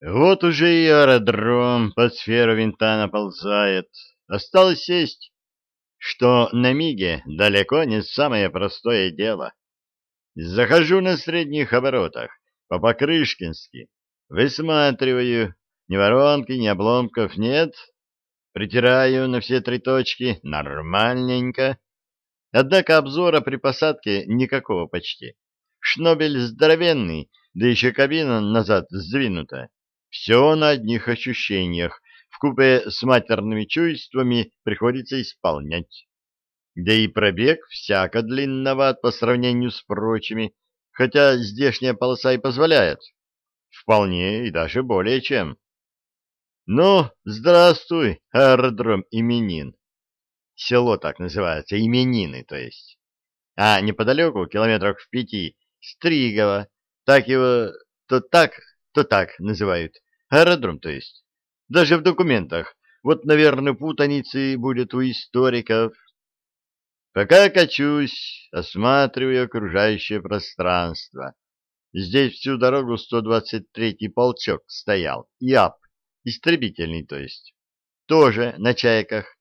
Вот уже и аэродром под сферу винта наползает. Осталось сесть, что на миге далеко не самое простое дело. Захожу на средних оборотах, по-покрышкински, высматриваю, ни воронки, ни обломков нет, притираю на все три точки, нормальненько. Однако обзора при посадке никакого почти. Шнобель здоровенный, да еще кабина назад сдвинута. Все на одних ощущениях, вкупе с матерными чувствами приходится исполнять. Да и пробег всяко длинноват по сравнению с прочими, хотя здешняя полоса и позволяет. Вполне и даже более чем. Ну, здравствуй, аэродром Именин. Село так называется, Именины, то есть. А неподалеку, километрах в пяти, Стригово, так его то так, то так называют. Аэродром, то есть. Даже в документах. Вот, наверное, путаницы будет у историков. Пока качусь, осматриваю окружающее пространство. Здесь всю дорогу 123-й полчок стоял, ИАП, истребительный, то есть. Тоже на чайках.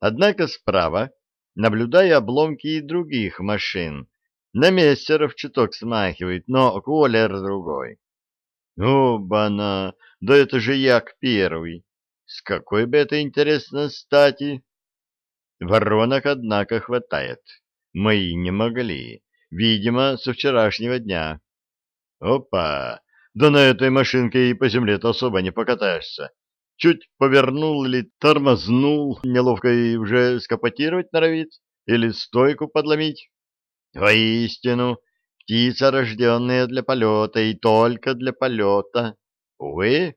Однако справа наблюдаю обломки и других машин. На мессеров чуток смахивает, но колер другой. Оба-на! Да это же Як первый! С какой бы это, интересно, стати? Воронок, однако, хватает. Мои не могли. Видимо, со вчерашнего дня. Опа! Да на этой машинке и по земле-то особо не покатаешься. Чуть повернул или тормознул, неловко и уже скопотировать норовит, или стойку подломить. Воистину, птица, рожденная для полета, и только для полета. Увы,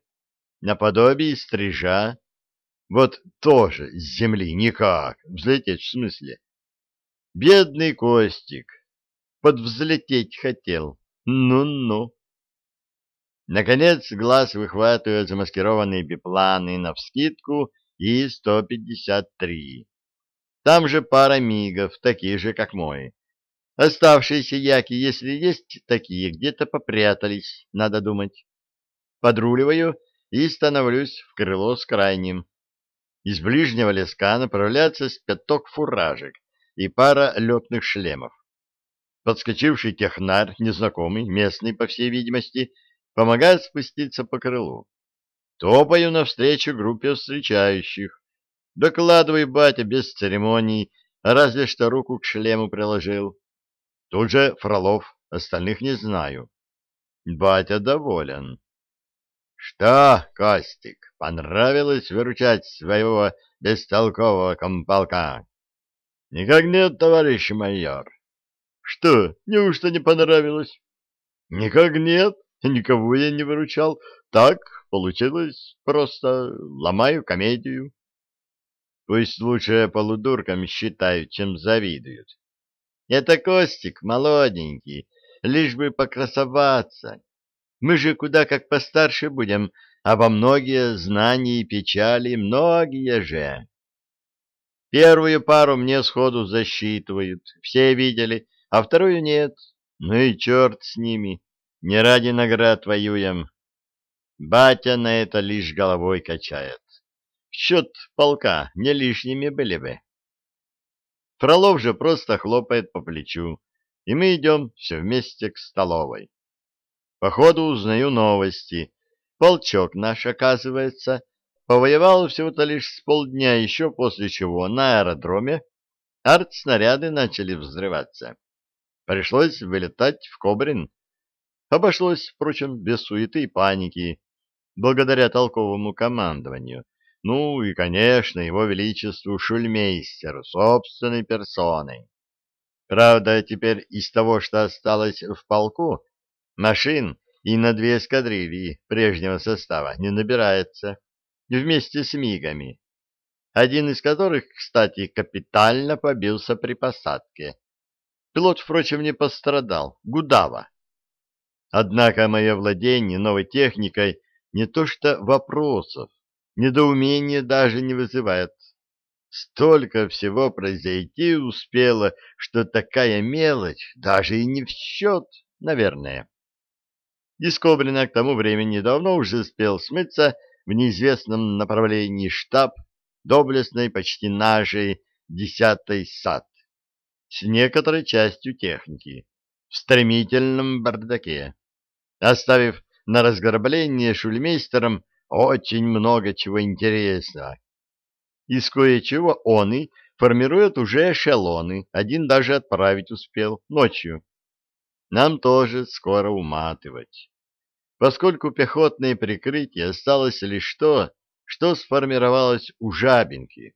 наподобие стрижа. Вот тоже с земли никак, взлететь в смысле. Бедный Костик, подвзлететь хотел. Ну-ну. Наконец глаз выхватывает замаскированные бипланы навскидку И-153. Там же пара мигов, такие же, как мой. Оставшиеся яки, если есть такие, где-то попрятались, надо думать. Подруливаю и становлюсь в крыло с крайним. Из ближнего леска направляется пяток фуражек и пара летных шлемов. Подскочивший технарь, незнакомый, местный, по всей видимости, помогает спуститься по крылу. Топаю навстречу группе встречающих. Докладывай, батя, без церемоний, разве что руку к шлему приложил. Тут же Фролов, остальных не знаю. Батя доволен. Что, Костик, понравилось выручать своего бестолкового комполка? Никак нет, товарищ майор. Что, неужто не понравилось? Никак нет, никого я не выручал. Так получилось, просто ломаю комедию. Пусть лучше полудуркам считают, чем завидуют. Это Костик, молоденький, лишь бы покрасоваться. Мы же куда как постарше будем, а во многие знания и печали многие же. Первую пару мне сходу засчитывают, все видели, а вторую нет. Ну и черт с ними, не ради наград воюем. Батя на это лишь головой качает. Счет полка не лишними были бы. Фролов же просто хлопает по плечу, и мы идем все вместе к столовой. По ходу узнаю новости. Полчок наш, оказывается, повоевал всего-то лишь с полдня, еще после чего на аэродроме артснаряды начали взрываться. Пришлось вылетать в Кобрин. Обошлось, впрочем, без суеты и паники, благодаря толковому командованию, ну и, конечно, его величеству шульмейстеру собственной персоной. Правда, теперь из того, что осталось в полку, машин и на две эскадрильи прежнего состава не набирается, вместе с мигами, один из которых, кстати, капитально побился при посадке. Пилот, впрочем, не пострадал, Гудава. Однако мое владение новой техникой не то что вопросов, недоумение даже не вызывает. Столько всего произойти успело, что такая мелочь даже и не в счет, наверное. Дискобрина к тому времени давно уже успел смыться в неизвестном направлении штаб доблестной почти нашей десятой САД с некоторой частью техники в стремительном бардаке, оставив на разграбление шульмейстером очень много чего интересного. Из кое-чего он и формирует уже эшелоны, один даже отправить успел ночью. Нам тоже скоро уматывать. Поскольку пехотное прикрытие осталось лишь то, что сформировалось у Жабинки,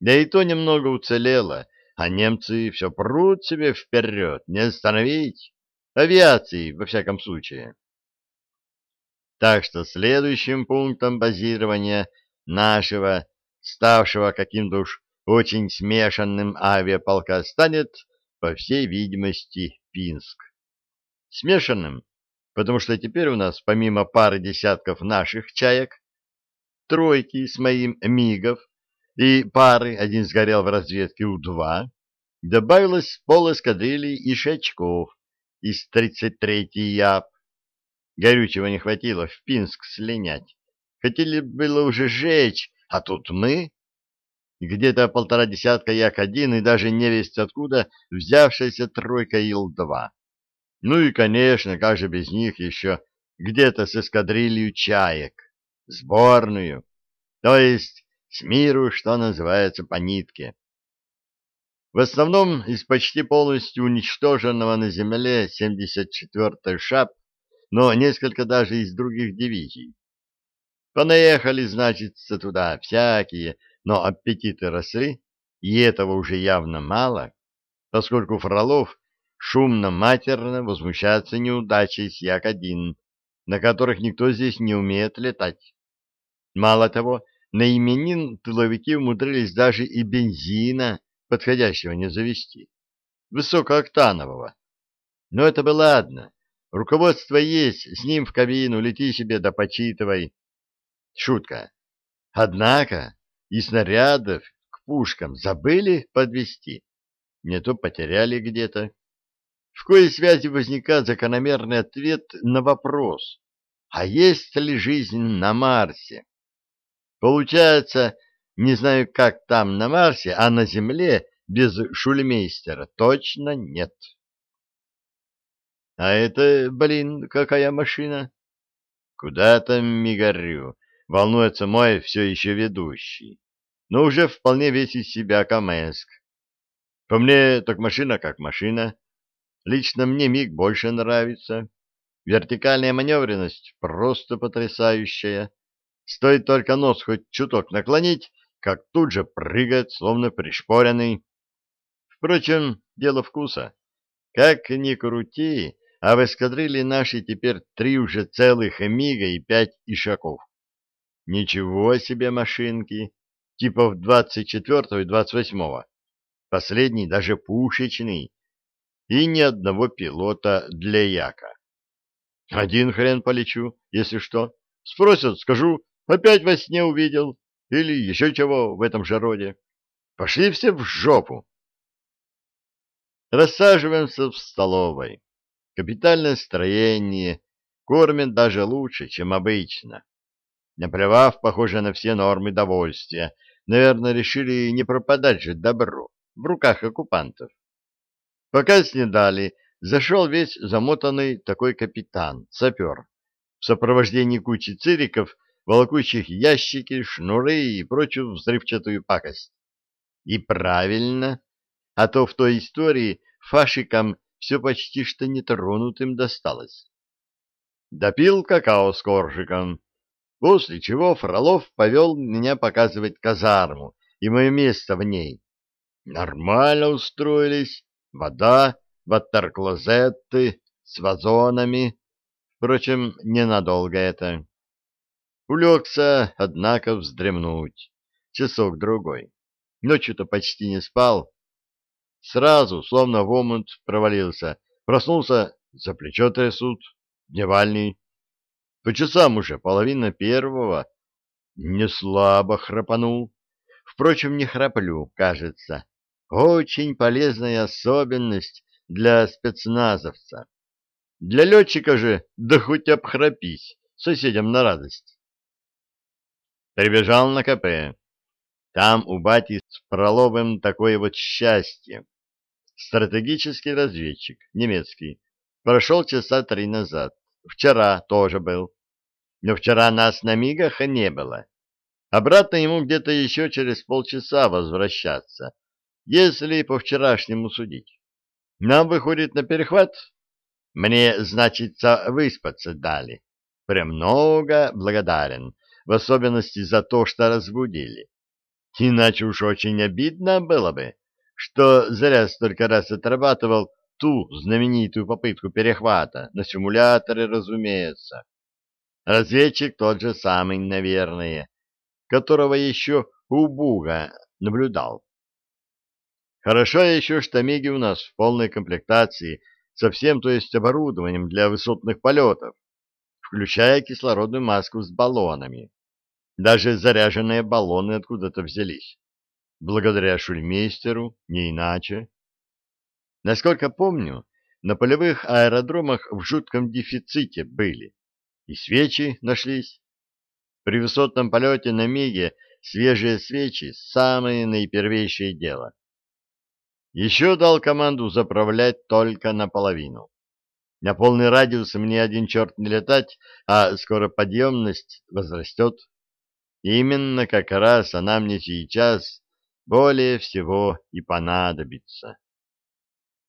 да и то немного уцелело, а немцы все прут себе вперед, не остановить. Авиации, во всяком случае. Так что следующим пунктом базирования нашего, ставшего каким-то уж очень смешанным авиаполка, станет, по всей видимости, Пинск. Смешанным, потому что теперь у нас, помимо пары десятков наших чаек, тройки с моим МИГов и пары, один сгорел в разведке У-2, добавилось пол эскадрильи ишачков из 33-й ЯП, Горючего не хватило в Пинск слинять. Хотели было уже жечь, а тут мы. Где-то полтора десятка Як-1 и даже невесть откуда взявшаяся тройка Ил-2. Ну и, конечно, как же без них еще где-то с эскадрилью чаек. Сборную. То есть с миру, что называется, по нитке. В основном из почти полностью уничтоженного на земле 74-й ШАП но несколько даже из других дивизий. Понаехали, значит, туда всякие, но аппетиты росли, и этого уже явно мало, поскольку Фролов шумно-матерно возмущается неудачей с Як-1, на которых никто здесь не умеет летать. Мало того, на именин тыловики умудрились даже и бензина подходящего не завести, высокооктанового. Но это бы ладно, Руководство есть, с ним в кабину, лети себе да почитывай. Шутка. Однако и снарядов к пушкам забыли подвести, не то потеряли где-то. В коей связи возникает закономерный ответ на вопрос, а есть ли жизнь на Марсе? Получается, не знаю, как там на Марсе, а на Земле без шульмейстера точно нет. А это, блин, какая машина? Куда там мигарю? Волнуется мой все еще ведущий. Но уже вполне весь из себя Каменск. По мне, так машина как машина. Лично мне МиГ больше нравится. Вертикальная маневренность просто потрясающая. Стоит только нос хоть чуток наклонить, как тут же прыгает, словно пришпоренный. Впрочем, дело вкуса. Как ни крути, а в эскадрилье нашей теперь три уже целых Эмига и пять Ишаков. Ничего себе машинки, типов 24 и 28 Последний даже пушечный. И ни одного пилота для Яка. Один хрен полечу, если что. Спросят, скажу, опять во сне увидел. Или еще чего в этом же роде. Пошли все в жопу. Рассаживаемся в столовой. Капитальное строение, кормят даже лучше, чем обычно. Наплевав, похоже, на все нормы довольствия, наверное, решили не пропадать же добро в руках оккупантов. Пока снедали, зашел весь замотанный такой капитан, сапер, в сопровождении кучи цириков, волокучих ящики, шнуры и прочую взрывчатую пакость. И правильно, а то в той истории фашикам все почти что нетронутым досталось. Допил какао с коржиком, после чего Фролов повел меня показывать казарму и мое место в ней. Нормально устроились, вода, ваттерклозетты с вазонами. Впрочем, ненадолго это. Улегся, однако, вздремнуть. Часок-другой. Ночью-то почти не спал, Сразу, словно в омут, провалился. Проснулся, за плечо трясут, дневальный. По часам уже половина первого. Не слабо храпанул. Впрочем, не храплю, кажется. Очень полезная особенность для спецназовца. Для летчика же, да хоть обхрапись, соседям на радость. Прибежал на КП. Там у бати с Проловым такое вот счастье. Стратегический разведчик, немецкий, прошел часа три назад. Вчера тоже был. Но вчера нас на мигах не было. Обратно ему где-то еще через полчаса возвращаться, если по вчерашнему судить. Нам выходит на перехват. Мне, значится, выспаться дали. Премного благодарен, в особенности за то, что разбудили. Иначе уж очень обидно было бы, что зря столько раз отрабатывал ту знаменитую попытку перехвата, на симуляторе, разумеется. Разведчик тот же самый, наверное, которого еще у Буга наблюдал. Хорошо еще, что Миги у нас в полной комплектации, со всем, то есть оборудованием для высотных полетов, включая кислородную маску с баллонами. Даже заряженные баллоны откуда-то взялись. Благодаря шульмейстеру, не иначе. Насколько помню, на полевых аэродромах в жутком дефиците были. И свечи нашлись. При высотном полете на Миге свежие свечи — самое наипервейшее дело. Еще дал команду заправлять только наполовину. На полный радиус мне один черт не летать, а скоро подъемность возрастет. Именно как раз она мне сейчас более всего и понадобится.